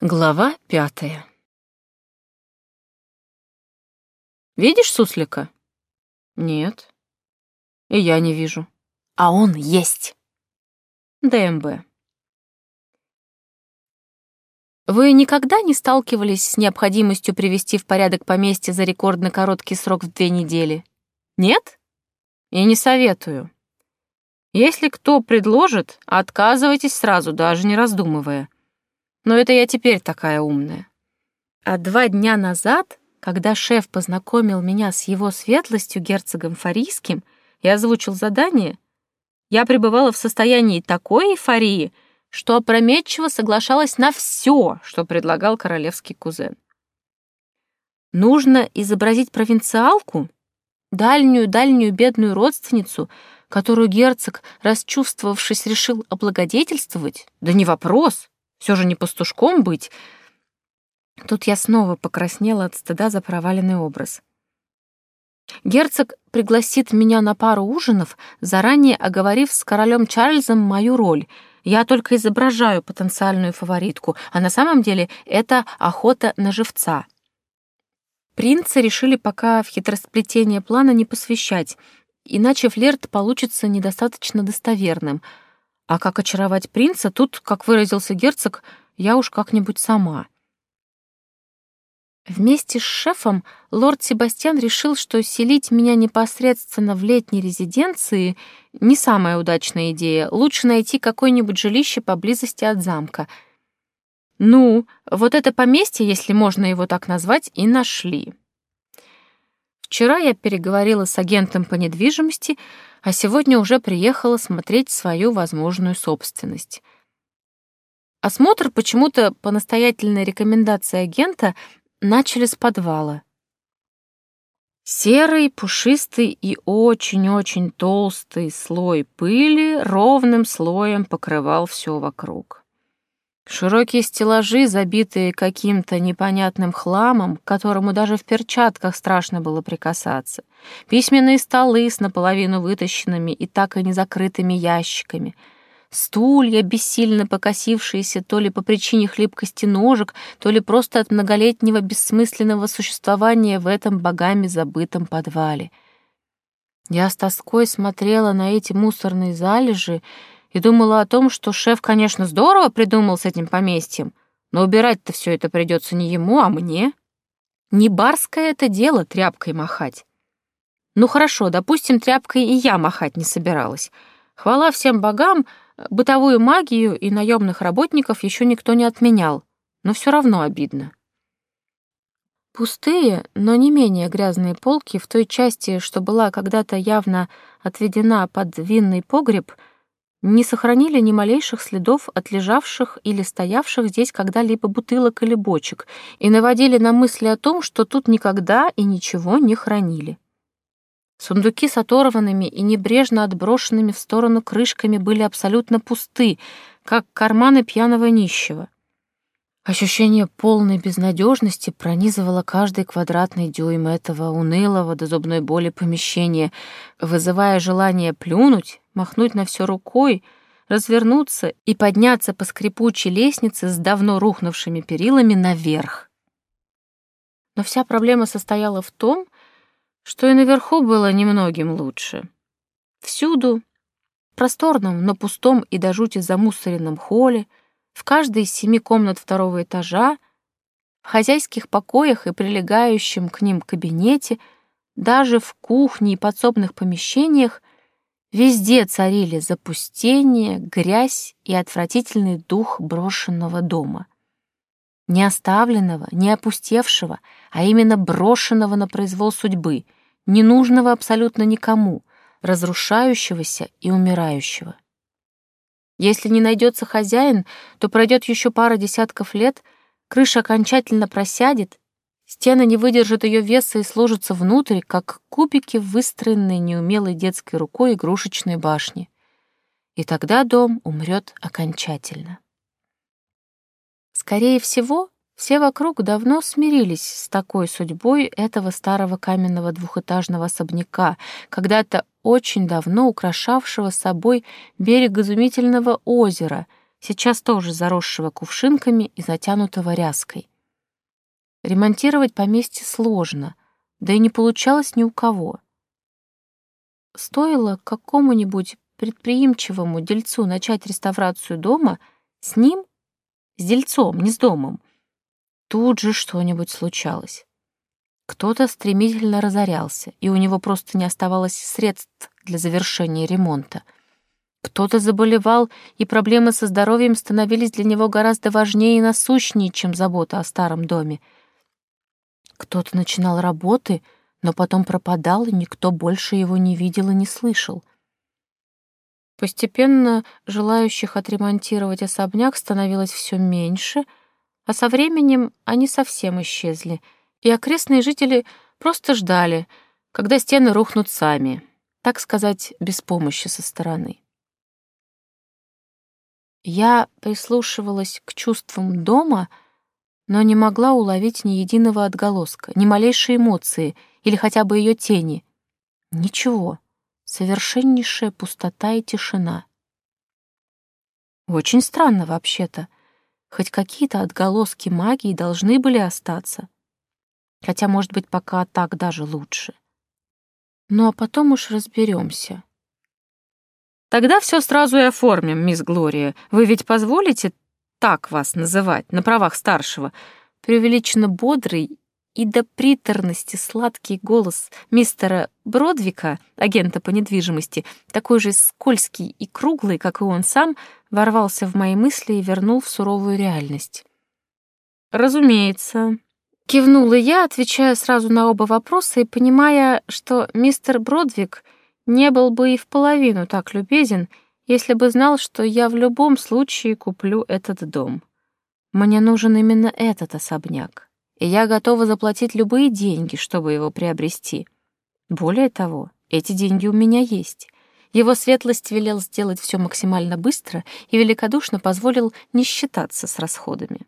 Глава пятая. Видишь суслика? Нет. И я не вижу. А он есть. ДМБ. Вы никогда не сталкивались с необходимостью привести в порядок поместье за рекордно короткий срок в две недели? Нет? И не советую. Если кто предложит, отказывайтесь сразу, даже не раздумывая. Но это я теперь такая умная. А два дня назад, когда шеф познакомил меня с его светлостью герцогом Фарийским и озвучил задание, я пребывала в состоянии такой эйфории, что опрометчиво соглашалась на все, что предлагал королевский кузен. Нужно изобразить провинциалку, дальнюю-дальнюю бедную родственницу, которую герцог, расчувствовавшись, решил облагодетельствовать? Да не вопрос. Все же не пастушком быть. Тут я снова покраснела от стыда за проваленный образ. Герцог пригласит меня на пару ужинов, заранее оговорив с королем Чарльзом мою роль. Я только изображаю потенциальную фаворитку, а на самом деле это охота на живца. Принца решили пока в хитросплетение плана не посвящать, иначе флирт получится недостаточно достоверным — а как очаровать принца, тут, как выразился герцог, я уж как-нибудь сама. Вместе с шефом лорд Себастьян решил, что селить меня непосредственно в летней резиденции не самая удачная идея. Лучше найти какое-нибудь жилище поблизости от замка. Ну, вот это поместье, если можно его так назвать, и нашли. Вчера я переговорила с агентом по недвижимости, а сегодня уже приехала смотреть свою возможную собственность. Осмотр почему-то по настоятельной рекомендации агента начали с подвала. Серый, пушистый и очень-очень толстый слой пыли ровным слоем покрывал все вокруг. Широкие стеллажи, забитые каким-то непонятным хламом, к которому даже в перчатках страшно было прикасаться. Письменные столы с наполовину вытащенными и так и не закрытыми ящиками. Стулья, бессильно покосившиеся то ли по причине хлипкости ножек, то ли просто от многолетнего бессмысленного существования в этом богами забытом подвале. Я с тоской смотрела на эти мусорные залежи, и думала о том, что шеф, конечно, здорово придумал с этим поместьем, но убирать-то все это придется не ему, а мне. Не барское это дело тряпкой махать. Ну хорошо, допустим, тряпкой и я махать не собиралась. Хвала всем богам, бытовую магию и наемных работников еще никто не отменял, но все равно обидно. Пустые, но не менее грязные полки в той части, что была когда-то явно отведена под винный погреб — не сохранили ни малейших следов от лежавших или стоявших здесь когда-либо бутылок или бочек и наводили на мысли о том, что тут никогда и ничего не хранили. Сундуки с оторванными и небрежно отброшенными в сторону крышками были абсолютно пусты, как карманы пьяного нищего. Ощущение полной безнадежности пронизывало каждый квадратный дюйм этого унылого до зубной боли помещения, вызывая желание плюнуть, махнуть на все рукой, развернуться и подняться по скрипучей лестнице с давно рухнувшими перилами наверх. Но вся проблема состояла в том, что и наверху было немногим лучше. Всюду, в просторном, но пустом и до жути замусоренном холле, в каждой из семи комнат второго этажа, в хозяйских покоях и прилегающем к ним кабинете, даже в кухне и подсобных помещениях везде царили запустение, грязь и отвратительный дух брошенного дома. Не оставленного, не опустевшего, а именно брошенного на произвол судьбы, ненужного абсолютно никому, разрушающегося и умирающего. Если не найдется хозяин, то пройдет еще пара десятков лет, крыша окончательно просядет, стены не выдержат ее веса и сложатся внутрь, как кубики, выстроенные неумелой детской рукой игрушечной башни. И тогда дом умрет окончательно. Скорее всего, все вокруг давно смирились с такой судьбой этого старого каменного двухэтажного особняка, когда-то очень давно украшавшего собой берег изумительного озера, сейчас тоже заросшего кувшинками и затянутого ряской. Ремонтировать поместье сложно, да и не получалось ни у кого. Стоило какому-нибудь предприимчивому дельцу начать реставрацию дома, с ним, с дельцом, не с домом, тут же что-нибудь случалось. Кто-то стремительно разорялся, и у него просто не оставалось средств для завершения ремонта. Кто-то заболевал, и проблемы со здоровьем становились для него гораздо важнее и насущнее, чем забота о старом доме. Кто-то начинал работы — но потом пропадал, и никто больше его не видел и не слышал. Постепенно желающих отремонтировать особняк становилось все меньше, а со временем они совсем исчезли, и окрестные жители просто ждали, когда стены рухнут сами, так сказать, без помощи со стороны. Я прислушивалась к чувствам дома, но не могла уловить ни единого отголоска, ни малейшей эмоции — или хотя бы ее тени. Ничего, совершеннейшая пустота и тишина. Очень странно вообще-то. Хоть какие-то отголоски магии должны были остаться. Хотя, может быть, пока так даже лучше. Ну а потом уж разберемся. Тогда все сразу и оформим, мисс Глория. Вы ведь позволите так вас называть, на правах старшего? Преувеличенно бодрый и до приторности сладкий голос мистера Бродвика, агента по недвижимости, такой же скользкий и круглый, как и он сам, ворвался в мои мысли и вернул в суровую реальность. «Разумеется», — кивнула я, отвечая сразу на оба вопроса и понимая, что мистер Бродвик не был бы и в половину так любезен, если бы знал, что я в любом случае куплю этот дом. Мне нужен именно этот особняк и я готова заплатить любые деньги, чтобы его приобрести. Более того, эти деньги у меня есть. Его светлость велел сделать все максимально быстро и великодушно позволил не считаться с расходами.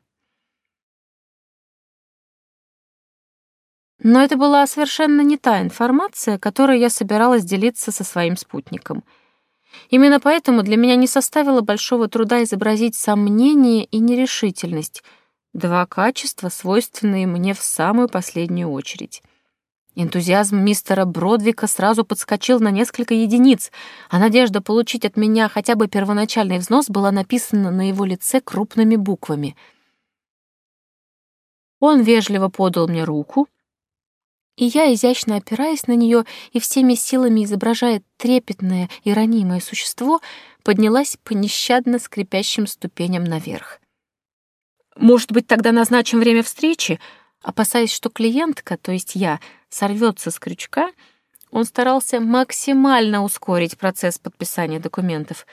Но это была совершенно не та информация, которой я собиралась делиться со своим спутником. Именно поэтому для меня не составило большого труда изобразить сомнение и нерешительность — Два качества, свойственные мне в самую последнюю очередь. Энтузиазм мистера Бродвика сразу подскочил на несколько единиц, а надежда получить от меня хотя бы первоначальный взнос была написана на его лице крупными буквами. Он вежливо подал мне руку, и я, изящно опираясь на нее и всеми силами изображая трепетное и ранимое существо, поднялась по нещадно скрипящим ступеням наверх. Может быть, тогда назначим время встречи? Опасаясь, что клиентка, то есть я, сорвется с крючка, он старался максимально ускорить процесс подписания документов.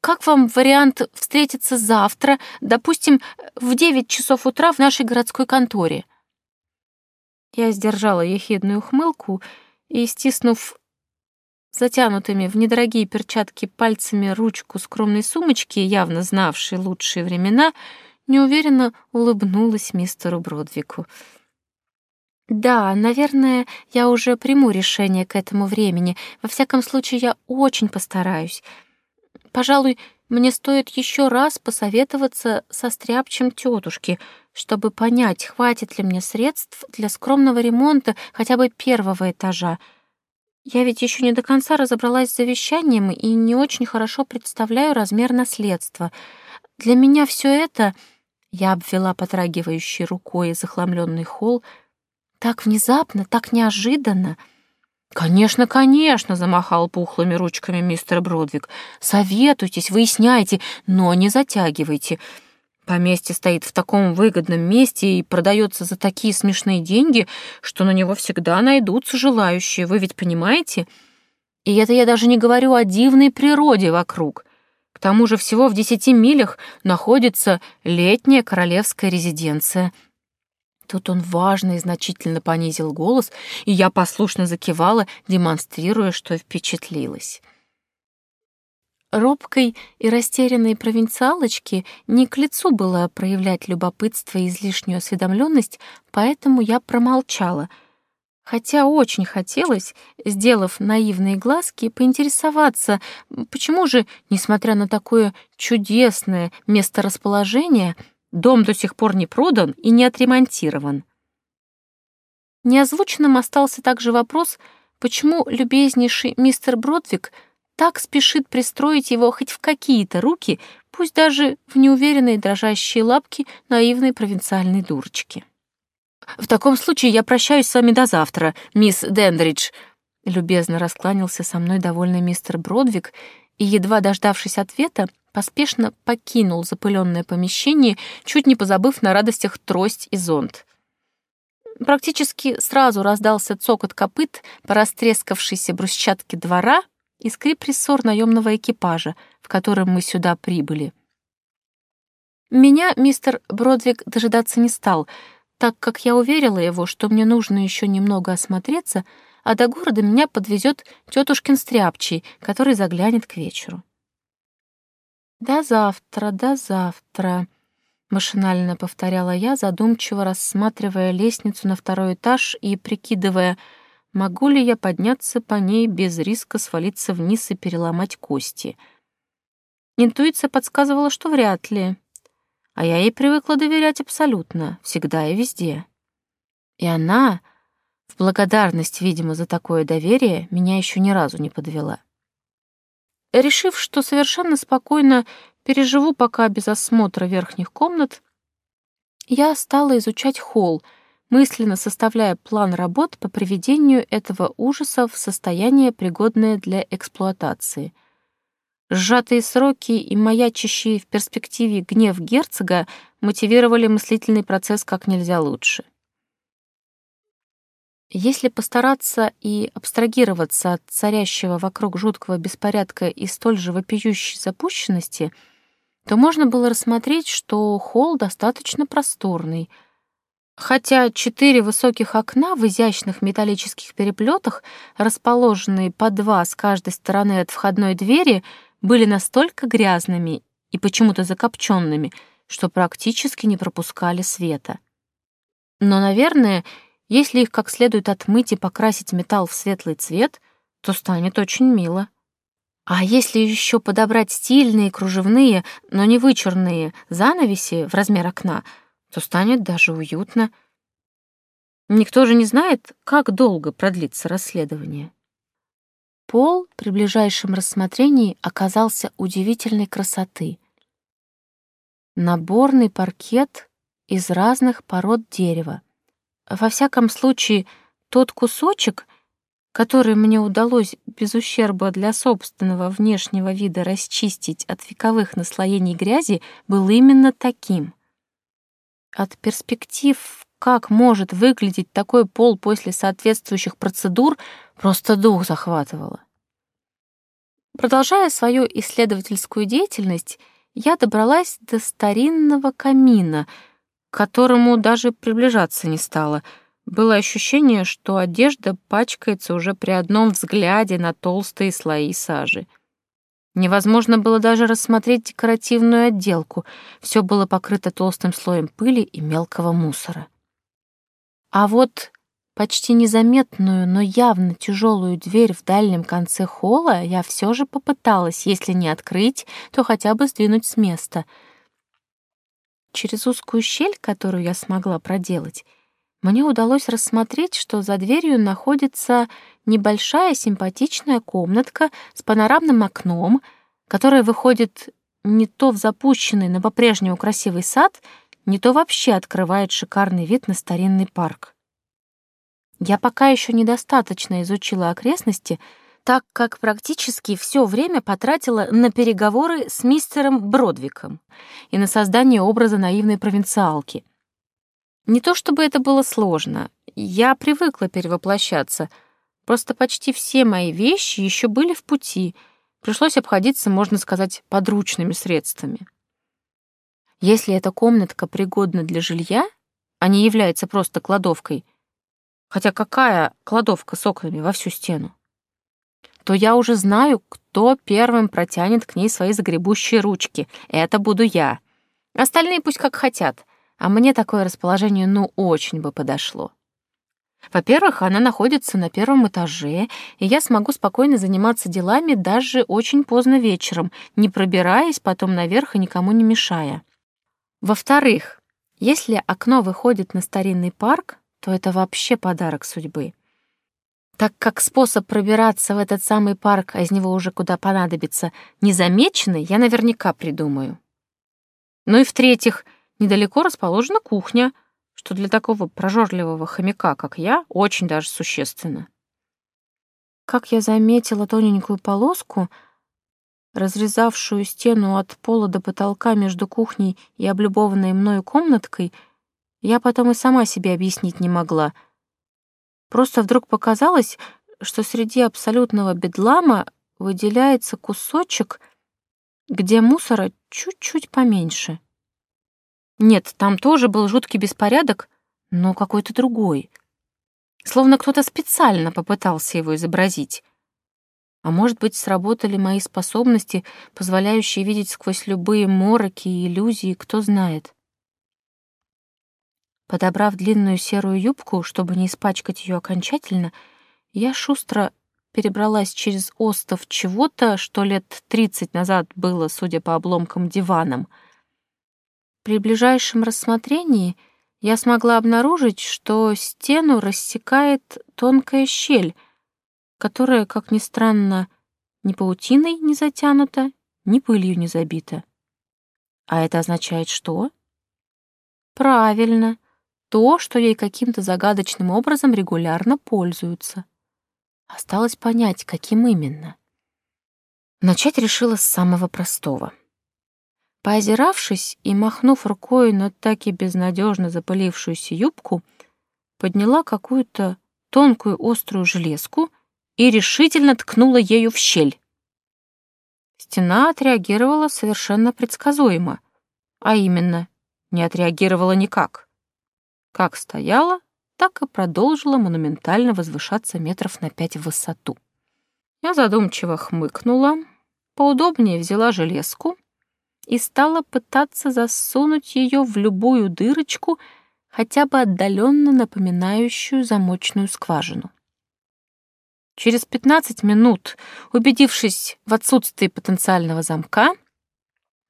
Как вам вариант встретиться завтра, допустим, в 9 часов утра в нашей городской конторе? Я сдержала ехидную ухмылку и, стиснув затянутыми в недорогие перчатки пальцами ручку скромной сумочки, явно знавшей лучшие времена, неуверенно улыбнулась мистеру Бродвику. «Да, наверное, я уже приму решение к этому времени. Во всяком случае, я очень постараюсь. Пожалуй, мне стоит еще раз посоветоваться со стряпчем тетушки, чтобы понять, хватит ли мне средств для скромного ремонта хотя бы первого этажа. Я ведь еще не до конца разобралась с завещанием и не очень хорошо представляю размер наследства. Для меня все это я обвела потрагивающей рукой захламленный холл. Так внезапно, так неожиданно. «Конечно, конечно!» — замахал пухлыми ручками мистер Бродвик. «Советуйтесь, выясняйте, но не затягивайте. Поместье стоит в таком выгодном месте и продается за такие смешные деньги, что на него всегда найдутся желающие, вы ведь понимаете? И это я даже не говорю о дивной природе вокруг. К тому же всего в десяти милях находится летняя королевская резиденция. Тут он важно и значительно понизил голос, и я послушно закивала, демонстрируя, что впечатлилась. Робкой и растерянной провинциалочке не к лицу было проявлять любопытство и излишнюю осведомленность, поэтому я промолчала, Хотя очень хотелось, сделав наивные глазки, поинтересоваться, почему же, несмотря на такое чудесное месторасположение, дом до сих пор не продан и не отремонтирован. Неозвученным остался также вопрос, почему любезнейший мистер Бродвик так спешит пристроить его хоть в какие-то руки, пусть даже в неуверенные дрожащие лапки наивной провинциальной дурочки. «В таком случае я прощаюсь с вами до завтра, мисс Дендридж», любезно раскланялся со мной довольный мистер Бродвик и, едва дождавшись ответа, поспешно покинул запыленное помещение, чуть не позабыв на радостях трость и зонт. Практически сразу раздался цокот копыт по растрескавшейся брусчатке двора и скрип рессор наемного экипажа, в котором мы сюда прибыли. Меня мистер Бродвик дожидаться не стал, так как я уверила его, что мне нужно еще немного осмотреться, а до города меня подвезет тетушкин стряпчий, который заглянет к вечеру. «До завтра, до завтра», — машинально повторяла я, задумчиво рассматривая лестницу на второй этаж и прикидывая, могу ли я подняться по ней без риска свалиться вниз и переломать кости. Интуиция подсказывала, что вряд ли. А я ей привыкла доверять абсолютно, всегда и везде. И она, в благодарность, видимо, за такое доверие, меня еще ни разу не подвела. Решив, что совершенно спокойно переживу пока без осмотра верхних комнат, я стала изучать холл, мысленно составляя план работ по приведению этого ужаса в состояние, пригодное для эксплуатации. Сжатые сроки и маячащий в перспективе гнев герцога мотивировали мыслительный процесс как нельзя лучше. Если постараться и абстрагироваться от царящего вокруг жуткого беспорядка и столь же вопиющей запущенности, то можно было рассмотреть, что холл достаточно просторный — Хотя четыре высоких окна в изящных металлических переплетах, расположенные по два с каждой стороны от входной двери, были настолько грязными и почему-то закопченными, что практически не пропускали света. Но, наверное, если их как следует отмыть и покрасить металл в светлый цвет, то станет очень мило. А если еще подобрать стильные, кружевные, но не вычурные занавеси в размер окна — то станет даже уютно. Никто же не знает, как долго продлится расследование. Пол при ближайшем рассмотрении оказался удивительной красоты. Наборный паркет из разных пород дерева. Во всяком случае, тот кусочек, который мне удалось без ущерба для собственного внешнего вида расчистить от вековых наслоений грязи, был именно таким. От перспектив, как может выглядеть такой пол после соответствующих процедур, просто дух захватывало. Продолжая свою исследовательскую деятельность, я добралась до старинного камина, к которому даже приближаться не стала. Было ощущение, что одежда пачкается уже при одном взгляде на толстые слои сажи. Невозможно было даже рассмотреть декоративную отделку. Все было покрыто толстым слоем пыли и мелкого мусора. А вот почти незаметную, но явно тяжелую дверь в дальнем конце холла я все же попыталась, если не открыть, то хотя бы сдвинуть с места. Через узкую щель, которую я смогла проделать, мне удалось рассмотреть, что за дверью находится небольшая симпатичная комнатка с панорамным окном, которая выходит не то в запущенный, но по-прежнему красивый сад, не то вообще открывает шикарный вид на старинный парк. Я пока еще недостаточно изучила окрестности, так как практически все время потратила на переговоры с мистером Бродвиком и на создание образа наивной провинциалки — не то чтобы это было сложно, я привыкла перевоплощаться, просто почти все мои вещи еще были в пути, пришлось обходиться, можно сказать, подручными средствами. Если эта комнатка пригодна для жилья, а не является просто кладовкой, хотя какая кладовка с окнами во всю стену, то я уже знаю, кто первым протянет к ней свои загребущие ручки. Это буду я. Остальные пусть как хотят — а мне такое расположение ну очень бы подошло. Во-первых, она находится на первом этаже, и я смогу спокойно заниматься делами даже очень поздно вечером, не пробираясь потом наверх и никому не мешая. Во-вторых, если окно выходит на старинный парк, то это вообще подарок судьбы. Так как способ пробираться в этот самый парк, а из него уже куда понадобится, незамеченный, я наверняка придумаю. Ну и в-третьих, недалеко расположена кухня — что для такого прожорливого хомяка, как я, очень даже существенно. Как я заметила тоненькую полоску, разрезавшую стену от пола до потолка между кухней и облюбованной мною комнаткой, я потом и сама себе объяснить не могла. Просто вдруг показалось, что среди абсолютного бедлама выделяется кусочек, где мусора чуть-чуть поменьше. Нет, там тоже был жуткий беспорядок, но какой-то другой. Словно кто-то специально попытался его изобразить. А может быть, сработали мои способности, позволяющие видеть сквозь любые мороки и иллюзии, кто знает. Подобрав длинную серую юбку, чтобы не испачкать ее окончательно, я шустро перебралась через остов чего-то, что лет тридцать назад было, судя по обломкам, диваном — при ближайшем рассмотрении я смогла обнаружить, что стену рассекает тонкая щель, которая, как ни странно, ни паутиной не затянута, ни пылью не забита. А это означает что? Правильно, то, что ей каким-то загадочным образом регулярно пользуются. Осталось понять, каким именно. Начать решила с самого простого — Поозиравшись и махнув рукой на так и безнадежно запылившуюся юбку, подняла какую-то тонкую острую железку и решительно ткнула ею в щель. Стена отреагировала совершенно предсказуемо, а именно, не отреагировала никак. Как стояла, так и продолжила монументально возвышаться метров на пять в высоту. Я задумчиво хмыкнула, поудобнее взяла железку и стала пытаться засунуть ее в любую дырочку, хотя бы отдаленно напоминающую замочную скважину. Через 15 минут, убедившись в отсутствии потенциального замка,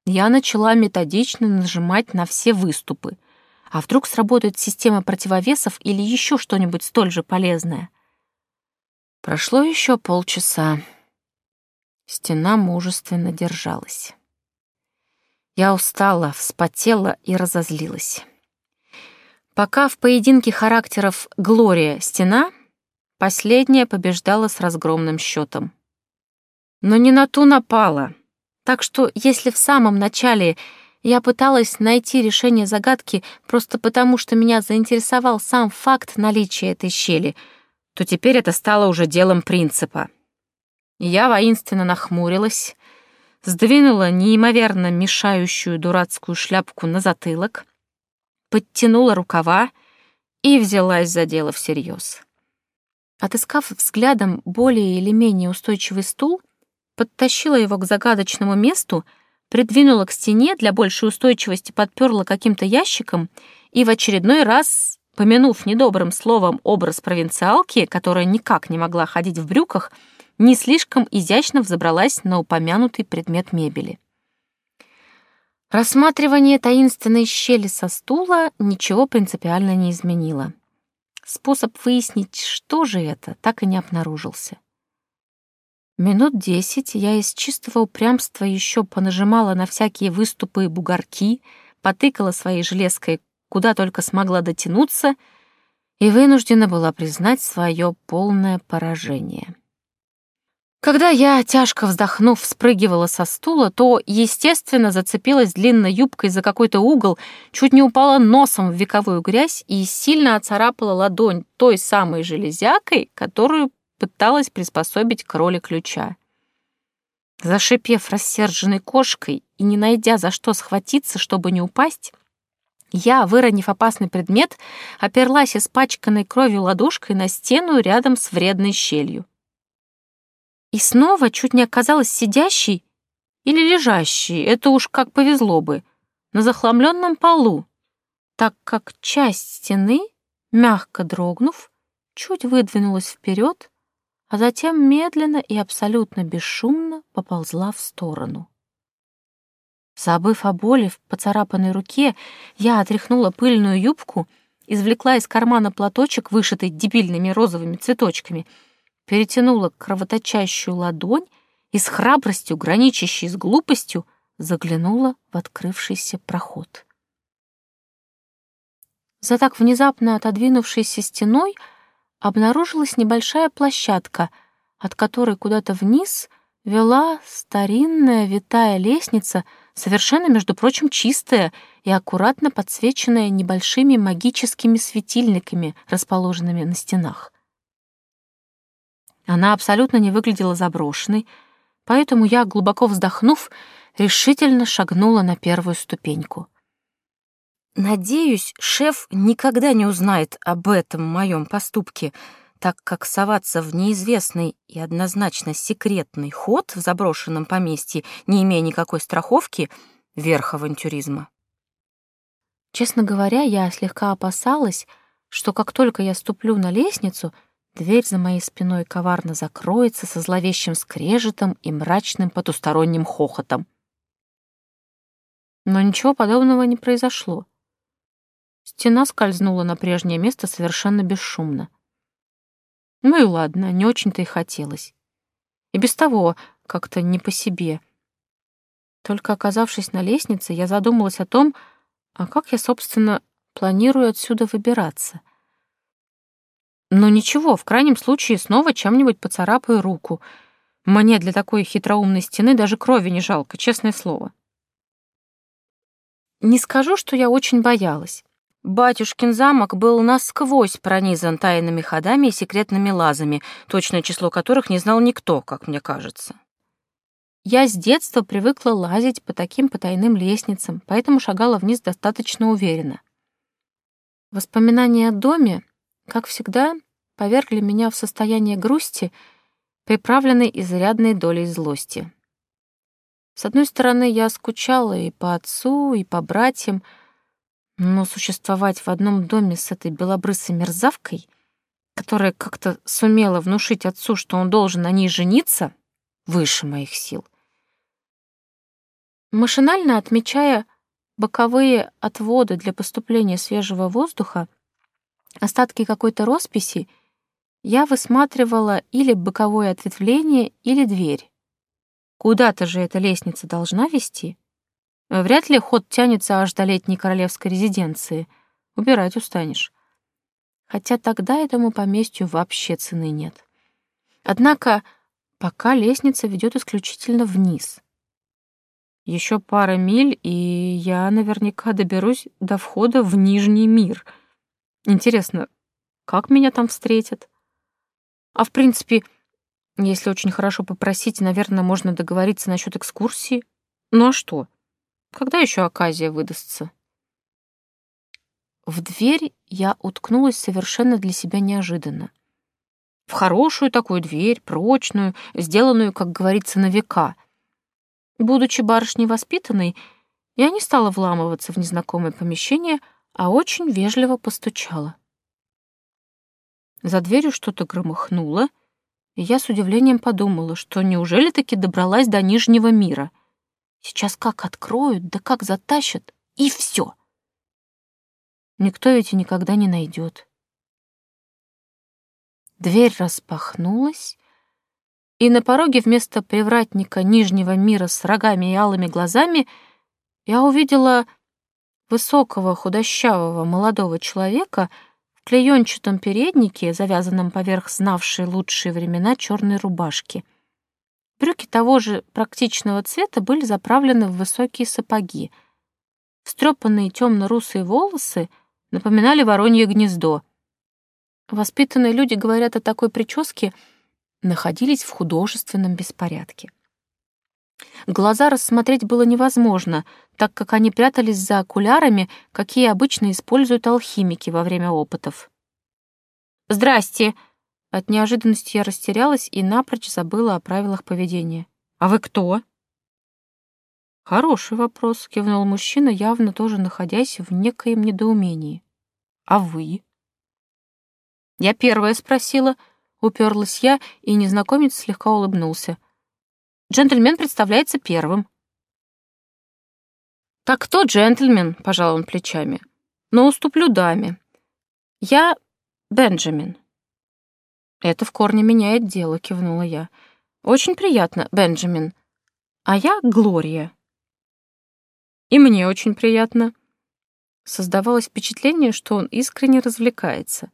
я начала методично нажимать на все выступы. А вдруг сработает система противовесов или еще что-нибудь столь же полезное? Прошло еще полчаса. Стена мужественно держалась. Я устала, вспотела и разозлилась. Пока в поединке характеров Глория стена, последняя побеждала с разгромным счетом. Но не на ту напала. Так что если в самом начале я пыталась найти решение загадки просто потому, что меня заинтересовал сам факт наличия этой щели, то теперь это стало уже делом принципа. Я воинственно нахмурилась, сдвинула неимоверно мешающую дурацкую шляпку на затылок, подтянула рукава и взялась за дело всерьез. Отыскав взглядом более или менее устойчивый стул, подтащила его к загадочному месту, придвинула к стене, для большей устойчивости подперла каким-то ящиком и в очередной раз, помянув недобрым словом образ провинциалки, которая никак не могла ходить в брюках, не слишком изящно взобралась на упомянутый предмет мебели. Рассматривание таинственной щели со стула ничего принципиально не изменило. Способ выяснить, что же это, так и не обнаружился. Минут десять я из чистого упрямства еще понажимала на всякие выступы и бугорки, потыкала своей железкой куда только смогла дотянуться и вынуждена была признать свое полное поражение. Когда я, тяжко вздохнув, спрыгивала со стула, то, естественно, зацепилась длинной юбкой за какой-то угол, чуть не упала носом в вековую грязь и сильно оцарапала ладонь той самой железякой, которую пыталась приспособить к роли ключа. Зашипев рассерженной кошкой и не найдя за что схватиться, чтобы не упасть, я, выронив опасный предмет, оперлась испачканной кровью ладошкой на стену рядом с вредной щелью. И снова чуть не оказалась сидящей или лежащей, это уж как повезло бы, на захламленном полу, так как часть стены, мягко дрогнув, чуть выдвинулась вперед, а затем медленно и абсолютно бесшумно поползла в сторону. Забыв о боли в поцарапанной руке, я отряхнула пыльную юбку, извлекла из кармана платочек, вышитый дебильными розовыми цветочками, перетянула кровоточащую ладонь и с храбростью, граничащей с глупостью, заглянула в открывшийся проход. За так внезапно отодвинувшейся стеной обнаружилась небольшая площадка, от которой куда-то вниз вела старинная витая лестница, совершенно, между прочим, чистая и аккуратно подсвеченная небольшими магическими светильниками, расположенными на стенах. Она абсолютно не выглядела заброшенной, поэтому я, глубоко вздохнув, решительно шагнула на первую ступеньку. Надеюсь, шеф никогда не узнает об этом моем поступке, так как соваться в неизвестный и однозначно секретный ход в заброшенном поместье, не имея никакой страховки, верх авантюризма. Честно говоря, я слегка опасалась, что как только я ступлю на лестницу, дверь за моей спиной коварно закроется со зловещим скрежетом и мрачным потусторонним хохотом. Но ничего подобного не произошло. Стена скользнула на прежнее место совершенно бесшумно. Ну и ладно, не очень-то и хотелось. И без того как-то не по себе. Только оказавшись на лестнице, я задумалась о том, а как я, собственно, планирую отсюда выбираться. Но ничего, в крайнем случае снова чем-нибудь поцарапаю руку. Мне для такой хитроумной стены даже крови не жалко, честное слово. Не скажу, что я очень боялась. Батюшкин замок был насквозь пронизан тайными ходами и секретными лазами, точное число которых не знал никто, как мне кажется. Я с детства привыкла лазить по таким потайным лестницам, поэтому шагала вниз достаточно уверенно. Воспоминания о доме, как всегда, повергли меня в состояние грусти, приправленной изрядной долей злости. С одной стороны, я скучала и по отцу, и по братьям, но существовать в одном доме с этой белобрысой мерзавкой, которая как-то сумела внушить отцу, что он должен на ней жениться, выше моих сил. Машинально отмечая боковые отводы для поступления свежего воздуха, остатки какой-то росписи, я высматривала или боковое ответвление, или дверь. Куда-то же эта лестница должна вести. Вряд ли ход тянется аж до летней королевской резиденции. Убирать устанешь. Хотя тогда этому поместью вообще цены нет. Однако пока лестница ведет исключительно вниз. Еще пара миль, и я наверняка доберусь до входа в Нижний мир. Интересно, как меня там встретят? А в принципе, если очень хорошо попросить, наверное, можно договориться насчет экскурсии. Ну а что? Когда еще оказия выдастся? В дверь я уткнулась совершенно для себя неожиданно. В хорошую такую дверь, прочную, сделанную, как говорится, на века. Будучи барышней воспитанной, я не стала вламываться в незнакомое помещение, а очень вежливо постучала. За дверью что-то громыхнуло, и я с удивлением подумала, что неужели таки добралась до Нижнего мира — Сейчас как откроют, да как затащат, и все. Никто ведь и никогда не найдет. Дверь распахнулась, и на пороге вместо привратника Нижнего мира с рогами и алыми глазами я увидела высокого худощавого молодого человека в клеенчатом переднике, завязанном поверх знавшей лучшие времена черной рубашки — Брюки того же практичного цвета были заправлены в высокие сапоги. Встрепанные темно-русые волосы напоминали воронье гнездо. Воспитанные люди говорят о такой прическе, находились в художественном беспорядке. Глаза рассмотреть было невозможно, так как они прятались за окулярами, какие обычно используют алхимики во время опытов. «Здрасте!» От неожиданности я растерялась и напрочь забыла о правилах поведения. «А вы кто?» «Хороший вопрос», — кивнул мужчина, явно тоже находясь в некоем недоумении. «А вы?» Я первая спросила, уперлась я, и незнакомец слегка улыбнулся. Джентльмен представляется первым. «Так кто джентльмен?» — пожал он плечами. «Но уступлю даме. Я Бенджамин». «Это в корне меняет дело», — кивнула я. «Очень приятно, Бенджамин. А я Глория». «И мне очень приятно». Создавалось впечатление, что он искренне развлекается.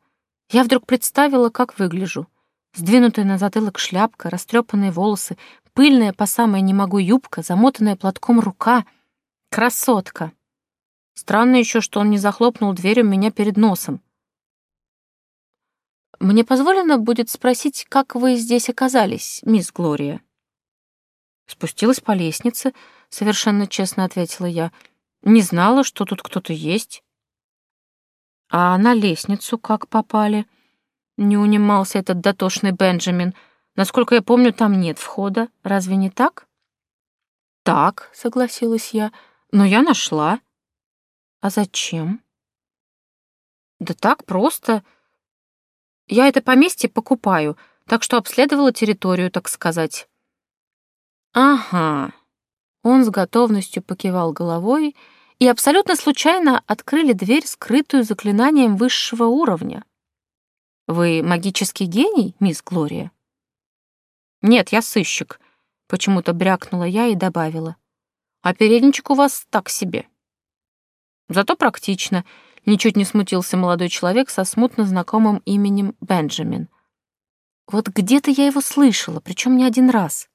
Я вдруг представила, как выгляжу. Сдвинутая на затылок шляпка, растрепанные волосы, пыльная по самой не могу юбка, замотанная платком рука. Красотка. Странно еще, что он не захлопнул дверь у меня перед носом. «Мне позволено будет спросить, как вы здесь оказались, мисс Глория?» Спустилась по лестнице, совершенно честно ответила я. Не знала, что тут кто-то есть. А на лестницу как попали? Не унимался этот дотошный Бенджамин. Насколько я помню, там нет входа. Разве не так? Так, согласилась я. Но я нашла. А зачем? Да так просто. Я это поместье покупаю, так что обследовала территорию, так сказать. Ага. Он с готовностью покивал головой и абсолютно случайно открыли дверь, скрытую заклинанием высшего уровня. «Вы магический гений, мисс Глория?» «Нет, я сыщик», — почему-то брякнула я и добавила. «А передничек у вас так себе». Зато практично, ничуть не смутился молодой человек со смутно знакомым именем Бенджамин. Вот где-то я его слышала, причем не один раз.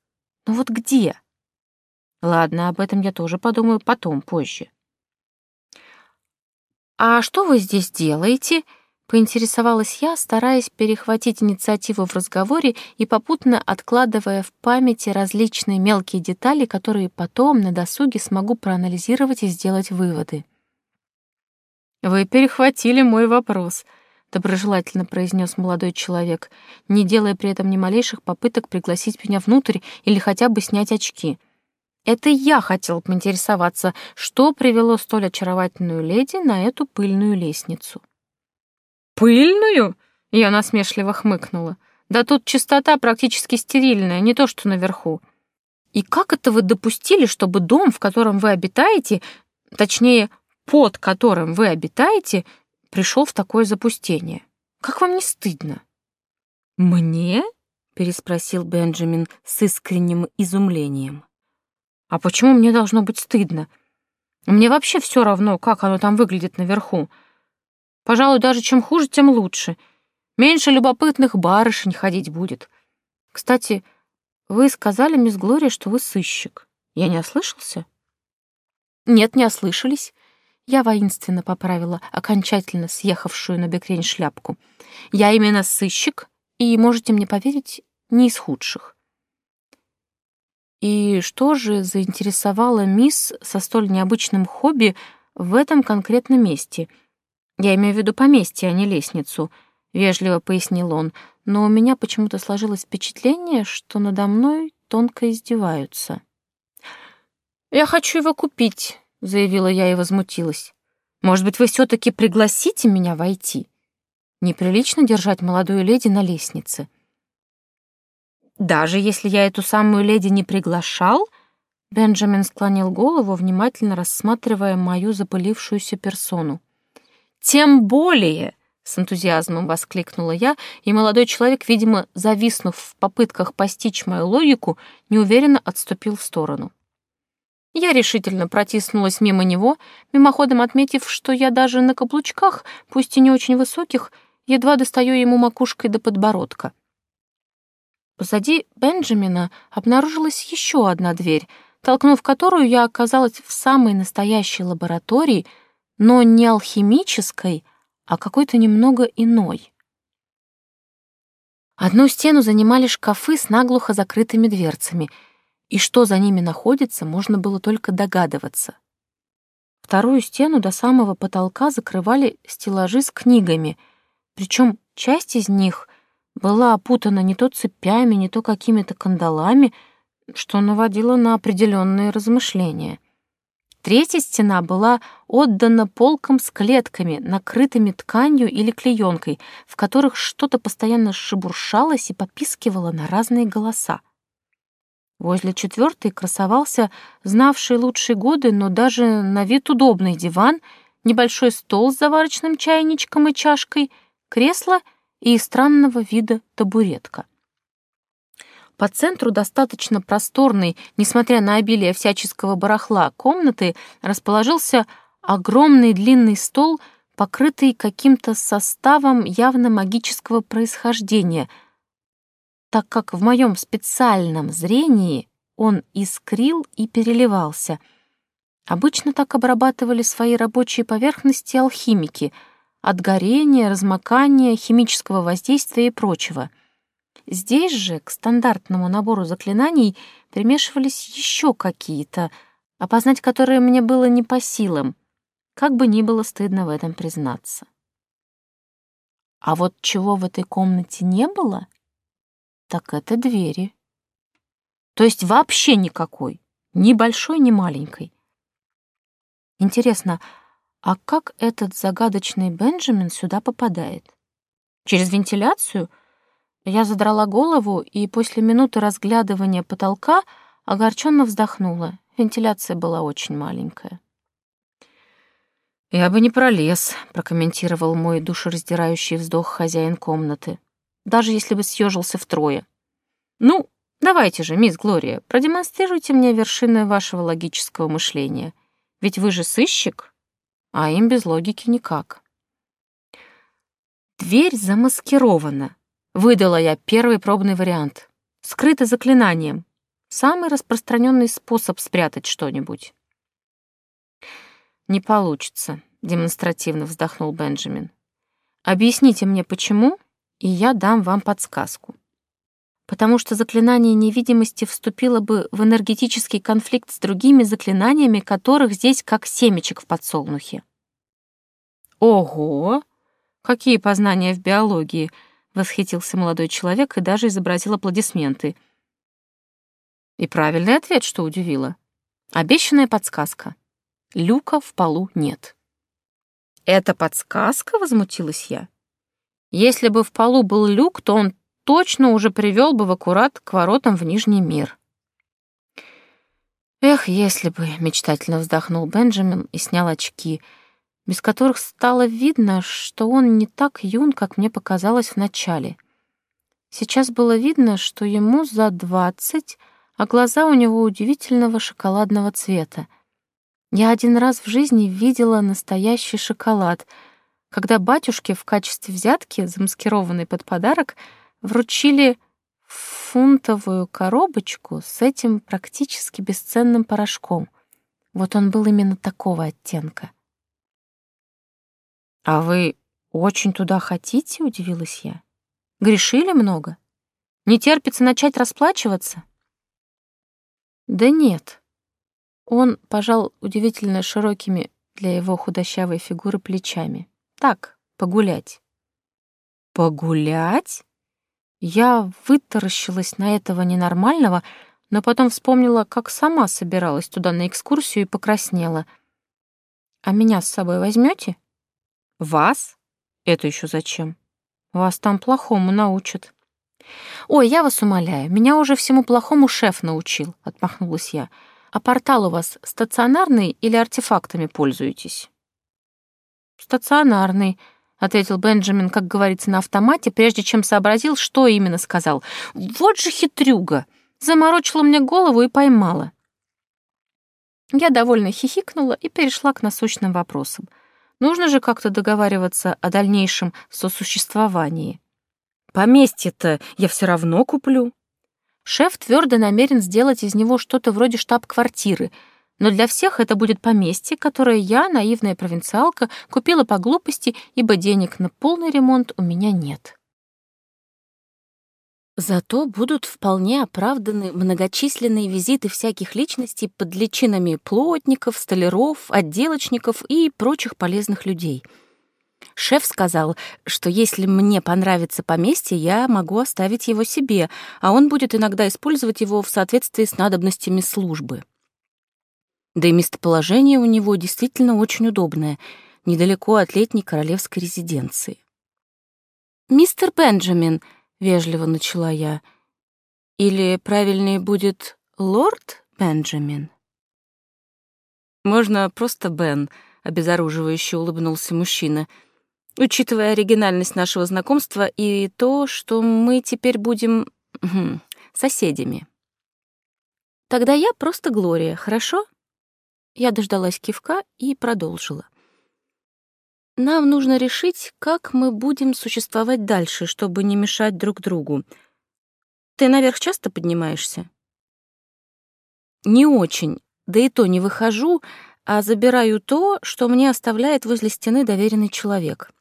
Но вот где? Ладно, об этом я тоже подумаю потом, позже. «А что вы здесь делаете?» — поинтересовалась я, стараясь перехватить инициативу в разговоре и попутно откладывая в памяти различные мелкие детали, которые потом на досуге смогу проанализировать и сделать выводы. «Вы перехватили мой вопрос», — доброжелательно произнес молодой человек, не делая при этом ни малейших попыток пригласить меня внутрь или хотя бы снять очки — это я хотел поинтересоваться, что привело столь очаровательную леди на эту пыльную лестницу. «Пыльную?» — я насмешливо хмыкнула. «Да тут чистота практически стерильная, не то что наверху. И как это вы допустили, чтобы дом, в котором вы обитаете, точнее, под которым вы обитаете, пришел в такое запустение? Как вам не стыдно?» «Мне?» — переспросил Бенджамин с искренним изумлением. А почему мне должно быть стыдно? Мне вообще все равно, как оно там выглядит наверху. Пожалуй, даже чем хуже, тем лучше. Меньше любопытных барышень ходить будет. Кстати, вы сказали, мисс Глория, что вы сыщик. Я не ослышался? Нет, не ослышались. Я воинственно поправила окончательно съехавшую на бекрень шляпку. Я именно сыщик, и, можете мне поверить, не из худших. И что же заинтересовало мисс со столь необычным хобби в этом конкретном месте? Я имею в виду поместье, а не лестницу, — вежливо пояснил он, но у меня почему-то сложилось впечатление, что надо мной тонко издеваются. «Я хочу его купить», — заявила я и возмутилась. «Может быть, вы все таки пригласите меня войти? Неприлично держать молодую леди на лестнице». Даже если я эту самую леди не приглашал, Бенджамин склонил голову, внимательно рассматривая мою запылившуюся персону. Тем более, с энтузиазмом воскликнула я, и молодой человек, видимо, зависнув в попытках постичь мою логику, неуверенно отступил в сторону. Я решительно протиснулась мимо него, мимоходом отметив, что я даже на каблучках, пусть и не очень высоких, едва достаю ему макушкой до подбородка. Позади Бенджамина обнаружилась еще одна дверь, толкнув которую я оказалась в самой настоящей лаборатории, но не алхимической, а какой-то немного иной. Одну стену занимали шкафы с наглухо закрытыми дверцами, и что за ними находится, можно было только догадываться. Вторую стену до самого потолка закрывали стеллажи с книгами, причем часть из них была опутана не то цепями, не то какими-то кандалами, что наводило на определенные размышления. Третья стена была отдана полкам с клетками, накрытыми тканью или клеенкой, в которых что-то постоянно шебуршалось и попискивало на разные голоса. Возле четвертой красовался знавший лучшие годы, но даже на вид удобный диван, небольшой стол с заварочным чайничком и чашкой, кресло и странного вида табуретка. По центру достаточно просторной, несмотря на обилие всяческого барахла, комнаты расположился огромный длинный стол, покрытый каким-то составом явно магического происхождения, так как в моем специальном зрении он искрил и переливался. Обычно так обрабатывали свои рабочие поверхности алхимики от горения, размокания, химического воздействия и прочего — Здесь же к стандартному набору заклинаний примешивались еще какие-то, опознать которые мне было не по силам, как бы ни было стыдно в этом признаться. А вот чего в этой комнате не было, так это двери. То есть вообще никакой, ни большой, ни маленькой. Интересно, а как этот загадочный Бенджамин сюда попадает? Через вентиляцию — я задрала голову и после минуты разглядывания потолка огорченно вздохнула. Вентиляция была очень маленькая. «Я бы не пролез», — прокомментировал мой душераздирающий вздох хозяин комнаты, даже если бы съежился втрое. «Ну, давайте же, мисс Глория, продемонстрируйте мне вершины вашего логического мышления. Ведь вы же сыщик, а им без логики никак». Дверь замаскирована, Выдала я первый пробный вариант. Скрыто заклинанием. Самый распространенный способ спрятать что-нибудь. «Не получится», — демонстративно вздохнул Бенджамин. «Объясните мне, почему, и я дам вам подсказку. Потому что заклинание невидимости вступило бы в энергетический конфликт с другими заклинаниями, которых здесь как семечек в подсолнухе». «Ого! Какие познания в биологии!» Восхитился молодой человек и даже изобразил аплодисменты. И правильный ответ, что удивило. Обещанная подсказка. Люка в полу нет. «Это подсказка?» — возмутилась я. «Если бы в полу был люк, то он точно уже привел бы в аккурат к воротам в Нижний мир». «Эх, если бы!» — мечтательно вздохнул Бенджамин и снял очки — без которых стало видно, что он не так юн, как мне показалось вначале. Сейчас было видно, что ему за двадцать, а глаза у него удивительного шоколадного цвета. Я один раз в жизни видела настоящий шоколад, когда батюшке в качестве взятки, замаскированной под подарок, вручили фунтовую коробочку с этим практически бесценным порошком. Вот он был именно такого оттенка. «А вы очень туда хотите?» — удивилась я. «Грешили много? Не терпится начать расплачиваться?» «Да нет». Он пожал удивительно широкими для его худощавой фигуры плечами. «Так, погулять». «Погулять?» Я вытаращилась на этого ненормального, но потом вспомнила, как сама собиралась туда на экскурсию и покраснела. «А меня с собой возьмете? Вас? Это еще зачем? Вас там плохому научат. Ой, я вас умоляю, меня уже всему плохому шеф научил, отмахнулась я. А портал у вас стационарный или артефактами пользуетесь? Стационарный, ответил Бенджамин, как говорится, на автомате, прежде чем сообразил, что именно сказал. Вот же хитрюга! Заморочила мне голову и поймала. Я довольно хихикнула и перешла к насущным вопросам. Нужно же как-то договариваться о дальнейшем сосуществовании. Поместье-то я все равно куплю. Шеф твердо намерен сделать из него что-то вроде штаб-квартиры, но для всех это будет поместье, которое я, наивная провинциалка, купила по глупости, ибо денег на полный ремонт у меня нет. Зато будут вполне оправданы многочисленные визиты всяких личностей под личинами плотников, столяров, отделочников и прочих полезных людей. Шеф сказал, что если мне понравится поместье, я могу оставить его себе, а он будет иногда использовать его в соответствии с надобностями службы. Да и местоположение у него действительно очень удобное, недалеко от летней королевской резиденции. «Мистер Бенджамин», — вежливо начала я, — «или правильнее будет лорд Бенджамин?» «Можно просто Бен», — обезоруживающе улыбнулся мужчина, «учитывая оригинальность нашего знакомства и то, что мы теперь будем соседями». «Тогда я просто Глория, хорошо?» Я дождалась кивка и продолжила. Нам нужно решить, как мы будем существовать дальше, чтобы не мешать друг другу. Ты наверх часто поднимаешься? Не очень, да и то не выхожу, а забираю то, что мне оставляет возле стены доверенный человек.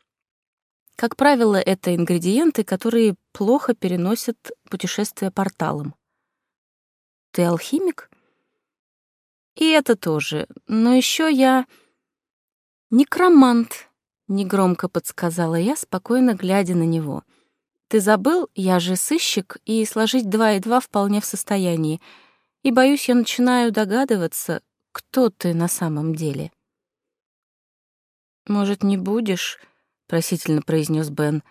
Как правило, это ингредиенты, которые плохо переносят путешествие порталом. Ты алхимик? И это тоже. Но еще я некромант, Негромко подсказала я, спокойно глядя на него. «Ты забыл, я же сыщик, и сложить два и два вполне в состоянии. И, боюсь, я начинаю догадываться, кто ты на самом деле». «Может, не будешь?» — просительно произнес Бен.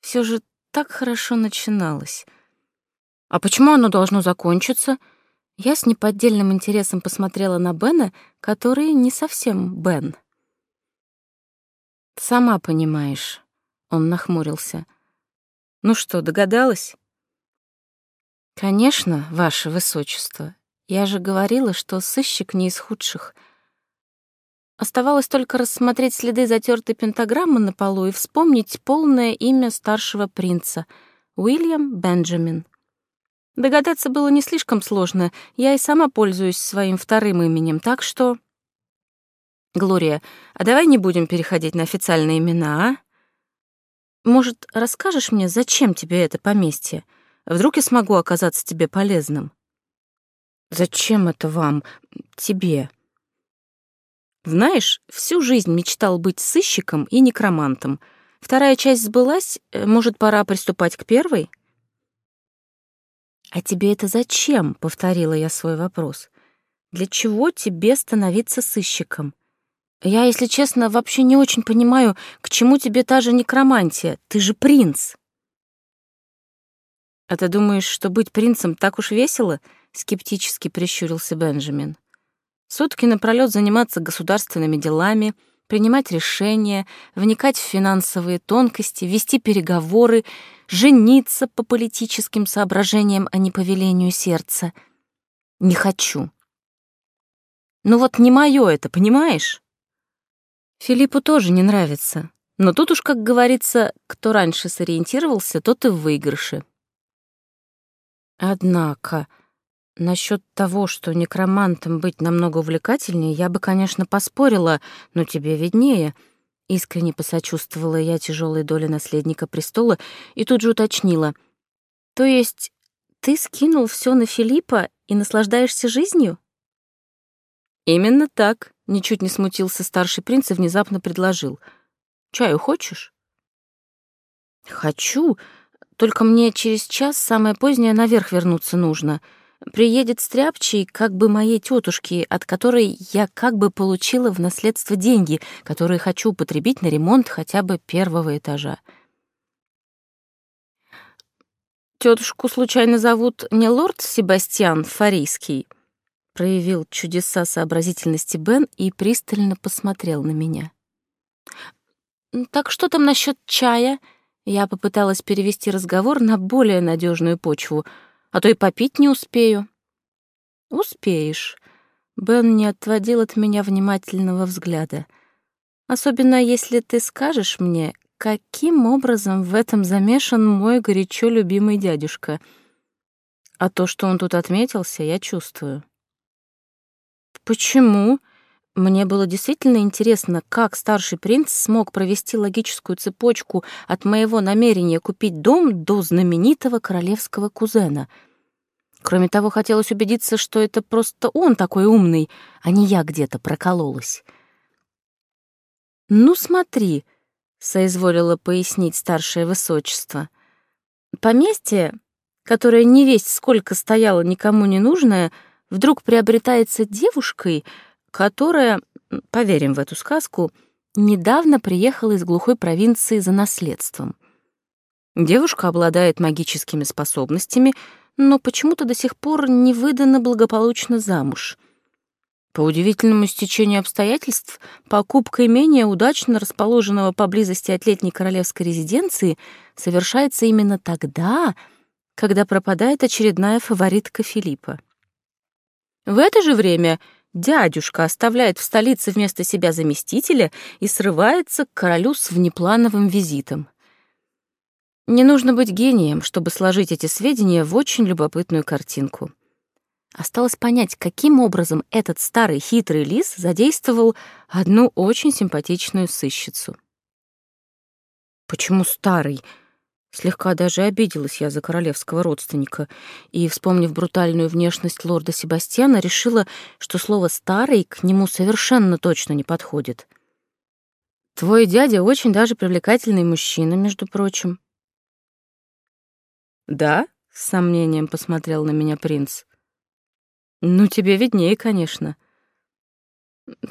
Все же так хорошо начиналось. «А почему оно должно закончиться?» Я с неподдельным интересом посмотрела на Бена, который не совсем Бен. Сама понимаешь, он нахмурился. Ну что, догадалась? Конечно, ваше высочество. Я же говорила, что сыщик не из худших. Оставалось только рассмотреть следы затертой пентаграммы на полу и вспомнить полное имя старшего принца — Уильям Бенджамин. Догадаться было не слишком сложно, я и сама пользуюсь своим вторым именем, так что... Глория, а давай не будем переходить на официальные имена, а? Может, расскажешь мне, зачем тебе это поместье? Вдруг я смогу оказаться тебе полезным? Зачем это вам, тебе? Знаешь, всю жизнь мечтал быть сыщиком и некромантом. Вторая часть сбылась, э, может, пора приступать к первой? «А тебе это зачем?» — повторила я свой вопрос. «Для чего тебе становиться сыщиком? Я, если честно, вообще не очень понимаю, к чему тебе та же некромантия. Ты же принц. А ты думаешь, что быть принцем так уж весело? Скептически прищурился Бенджамин. Сутки напролёт заниматься государственными делами, принимать решения, вникать в финансовые тонкости, вести переговоры, жениться по политическим соображениям, а не по велению сердца. Не хочу. Ну вот не моё это, понимаешь? Филиппу тоже не нравится. Но тут уж, как говорится, кто раньше сориентировался, тот и в выигрыше. Однако, насчет того, что некромантом быть намного увлекательнее, я бы, конечно, поспорила, но тебе виднее. Искренне посочувствовала я тяжелой доле наследника престола и тут же уточнила. То есть ты скинул все на Филиппа и наслаждаешься жизнью? Именно так, Ничуть не смутился старший принц и внезапно предложил. «Чаю хочешь?» «Хочу, только мне через час, самое позднее, наверх вернуться нужно. Приедет стряпчий, как бы моей тетушки, от которой я как бы получила в наследство деньги, которые хочу употребить на ремонт хотя бы первого этажа». Тетушку случайно зовут не лорд Себастьян Фарийский?» Проявил чудеса сообразительности Бен и пристально посмотрел на меня. «Так что там насчет чая?» Я попыталась перевести разговор на более надежную почву, а то и попить не успею. «Успеешь». Бен не отводил от меня внимательного взгляда. «Особенно если ты скажешь мне, каким образом в этом замешан мой горячо любимый дядюшка. А то, что он тут отметился, я чувствую». Почему? Мне было действительно интересно, как старший принц смог провести логическую цепочку от моего намерения купить дом до знаменитого королевского кузена. Кроме того, хотелось убедиться, что это просто он такой умный, а не я где-то прокололась. «Ну, смотри», — соизволило пояснить старшее высочество. «Поместье, которое не весть сколько стояло никому не нужное, — вдруг приобретается девушкой, которая, поверим в эту сказку, недавно приехала из глухой провинции за наследством. Девушка обладает магическими способностями, но почему-то до сих пор не выдана благополучно замуж. По удивительному стечению обстоятельств, покупка имения, удачно расположенного поблизости от летней королевской резиденции, совершается именно тогда, когда пропадает очередная фаворитка Филиппа. В это же время дядюшка оставляет в столице вместо себя заместителя и срывается к королю с внеплановым визитом. Не нужно быть гением, чтобы сложить эти сведения в очень любопытную картинку. Осталось понять, каким образом этот старый хитрый лис задействовал одну очень симпатичную сыщицу. «Почему старый?» Слегка даже обиделась я за королевского родственника и, вспомнив брутальную внешность лорда Себастьяна, решила, что слово «старый» к нему совершенно точно не подходит. «Твой дядя очень даже привлекательный мужчина, между прочим». «Да?» — с сомнением посмотрел на меня принц. Ну, тебе виднее, конечно.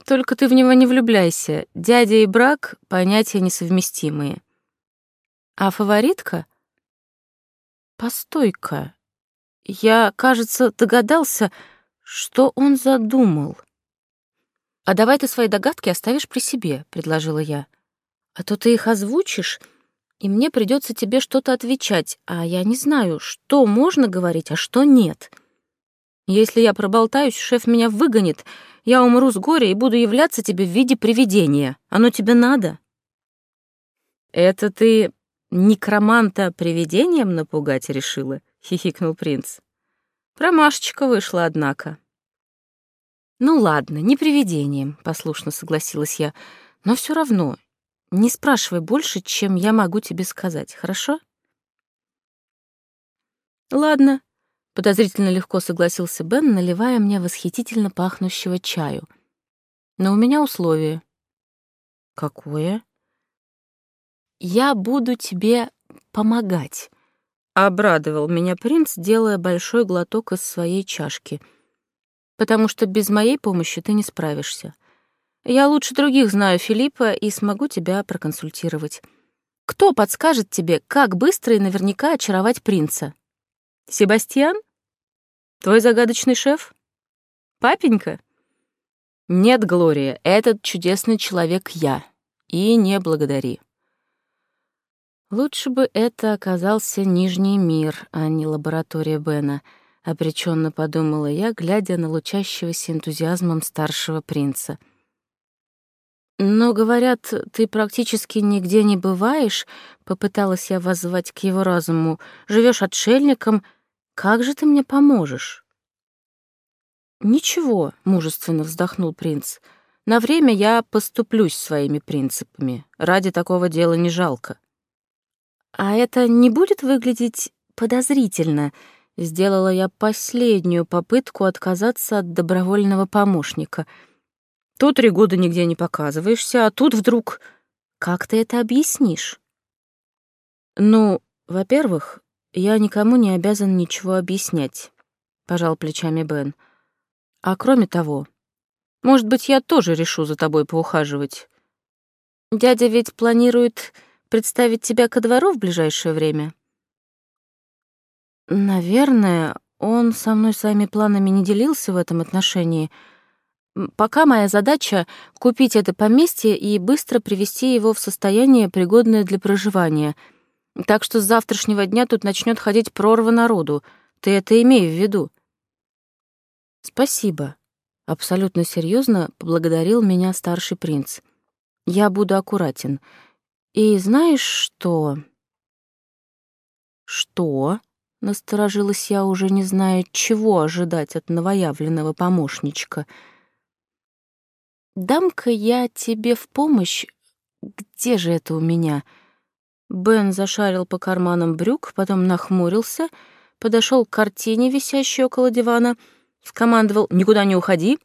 Только ты в него не влюбляйся. Дядя и брак — понятия несовместимые. А фаворитка? Постой-ка. Я, кажется, догадался, что он задумал. А давай ты свои догадки оставишь при себе, предложила я. А то ты их озвучишь, и мне придется тебе что-то отвечать, а я не знаю, что можно говорить, а что нет. — если я проболтаюсь, шеф меня выгонит. Я умру с горя и буду являться тебе в виде привидения. Оно тебе надо?» «Это ты некроманта привидением напугать решила?» — хихикнул принц. «Промашечка вышла, однако». «Ну ладно, не привидением», — послушно согласилась я. «Но все равно, не спрашивай больше, чем я могу тебе сказать, хорошо?» «Ладно», Подозрительно легко согласился Бен, наливая мне восхитительно пахнущего чаю. Но у меня условие. Какое? Я буду тебе помогать. Обрадовал меня принц, делая большой глоток из своей чашки. Потому что без моей помощи ты не справишься. Я лучше других знаю Филиппа и смогу тебя проконсультировать. Кто подскажет тебе, как быстро и наверняка очаровать принца? Себастьян? Твой загадочный шеф? Папенька? Нет, Глория, этот чудесный человек я. И не благодари. Лучше бы это оказался Нижний мир, а не лаборатория Бена, обреченно подумала я, глядя на лучащегося энтузиазмом старшего принца. Но, говорят, ты практически нигде не бываешь, попыталась я воззвать к его разуму, живешь отшельником — как же ты мне поможешь? Ничего, мужественно вздохнул принц. На время я поступлюсь своими принципами. Ради такого дела не жалко. А это не будет выглядеть подозрительно? Сделала я последнюю попытку отказаться от добровольного помощника. Тут три года нигде не показываешься, а тут вдруг... Как ты это объяснишь? Ну, во-первых, «Я никому не обязан ничего объяснять», — пожал плечами Бен. «А кроме того, может быть, я тоже решу за тобой поухаживать. Дядя ведь планирует представить тебя ко двору в ближайшее время?» «Наверное, он со мной своими планами не делился в этом отношении. Пока моя задача — купить это поместье и быстро привести его в состояние, пригодное для проживания — так что с завтрашнего дня тут начнет ходить прорва народу. Ты это имей в виду. Спасибо. Абсолютно серьезно поблагодарил меня старший принц. Я буду аккуратен. И знаешь что? Что? Насторожилась я, уже не зная, чего ожидать от новоявленного помощничка. «Дам-ка я тебе в помощь. Где же это у меня?» Бен зашарил по карманам брюк, потом нахмурился, подошел к картине, висящей около дивана, скомандовал «Никуда не уходи!»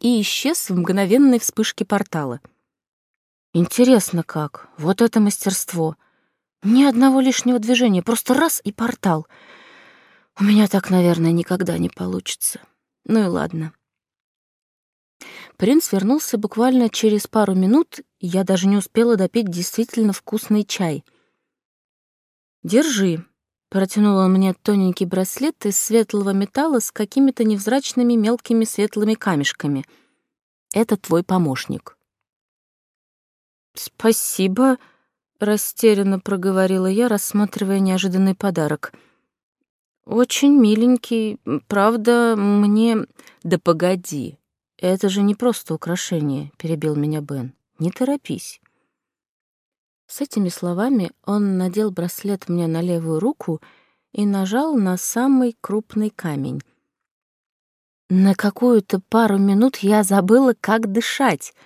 и исчез в мгновенной вспышке портала. Интересно как, вот это мастерство. Ни одного лишнего движения, просто раз и портал. У меня так, наверное, никогда не получится. Ну и ладно. Принц вернулся буквально через пару минут, и я даже не успела допить действительно вкусный чай. «Держи», — протянул он мне тоненький браслет из светлого металла с какими-то невзрачными мелкими светлыми камешками. «Это твой помощник». «Спасибо», — растерянно проговорила я, рассматривая неожиданный подарок. «Очень миленький, правда, мне...» «Да погоди, это же не просто украшение», — перебил меня Бен. «Не торопись». С этими словами он надел браслет мне на левую руку и нажал на самый крупный камень. На какую-то пару минут я забыла, как дышать —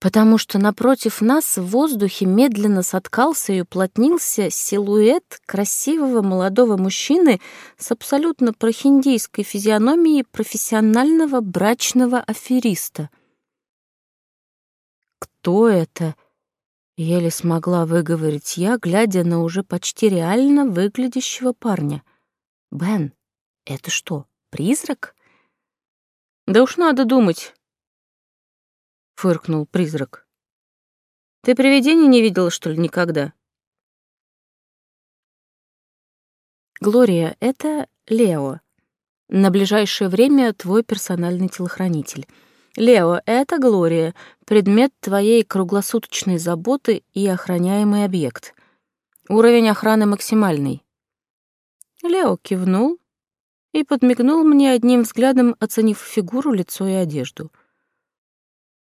потому что напротив нас в воздухе медленно соткался и уплотнился силуэт красивого молодого мужчины с абсолютно прохиндейской физиономией профессионального брачного афериста. «Кто это?» — еле смогла выговорить я, глядя на уже почти реально выглядящего парня. «Бен, это что, призрак?» «Да уж надо думать, фыркнул призрак. Ты привидений не видела, что ли, никогда? Глория, это Лео. На ближайшее время твой персональный телохранитель. Лео, это Глория, предмет твоей круглосуточной заботы и охраняемый объект. Уровень охраны максимальный. Лео кивнул и подмигнул мне одним взглядом, оценив фигуру, лицо и одежду —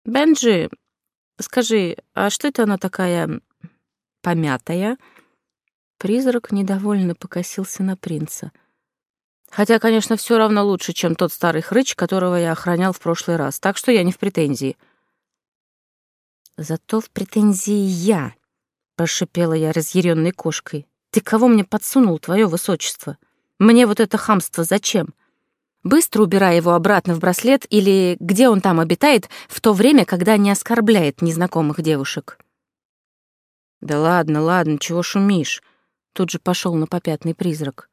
«Бенджи, скажи, а что это она такая помятая?» Призрак недовольно покосился на принца. «Хотя, конечно, все равно лучше, чем тот старый хрыч, которого я охранял в прошлый раз, так что я не в претензии». «Зато в претензии я», — прошипела я разъяренной кошкой. «Ты кого мне подсунул, твое высочество? Мне вот это хамство зачем?» Быстро убирай его обратно в браслет или где он там обитает в то время, когда не оскорбляет незнакомых девушек. Да ладно, ладно, чего шумишь? Тут же пошел на попятный призрак.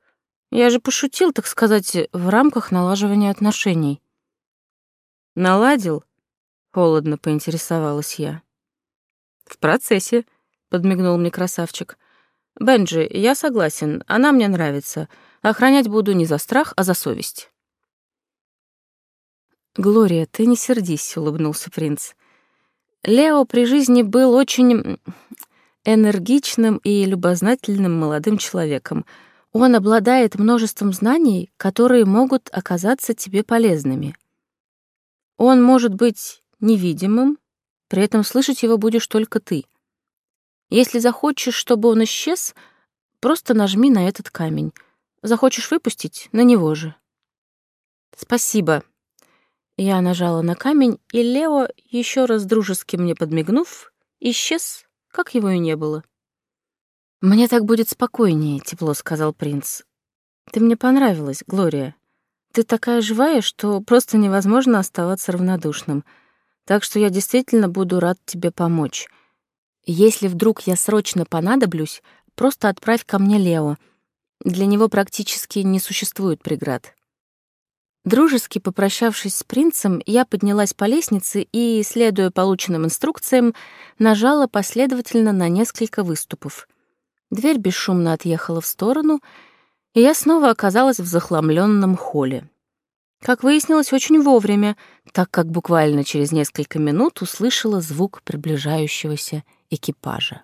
Я же пошутил, так сказать, в рамках налаживания отношений. Наладил? Холодно поинтересовалась я. В процессе, подмигнул мне красавчик. Бенджи, я согласен, она мне нравится. Охранять буду не за страх, а за совесть. «Глория, ты не сердись», — улыбнулся принц. Лео при жизни был очень энергичным и любознательным молодым человеком. Он обладает множеством знаний, которые могут оказаться тебе полезными. Он может быть невидимым, при этом слышать его будешь только ты. Если захочешь, чтобы он исчез, просто нажми на этот камень. Захочешь выпустить — на него же. «Спасибо», я нажала на камень, и Лео, еще раз дружески мне подмигнув, исчез, как его и не было. «Мне так будет спокойнее», — тепло сказал принц. «Ты мне понравилась, Глория. Ты такая живая, что просто невозможно оставаться равнодушным. Так что я действительно буду рад тебе помочь. Если вдруг я срочно понадоблюсь, просто отправь ко мне Лео. Для него практически не существует преград». Дружески попрощавшись с принцем, я поднялась по лестнице и, следуя полученным инструкциям, нажала последовательно на несколько выступов. Дверь бесшумно отъехала в сторону, и я снова оказалась в захламленном холле. Как выяснилось, очень вовремя, так как буквально через несколько минут услышала звук приближающегося экипажа.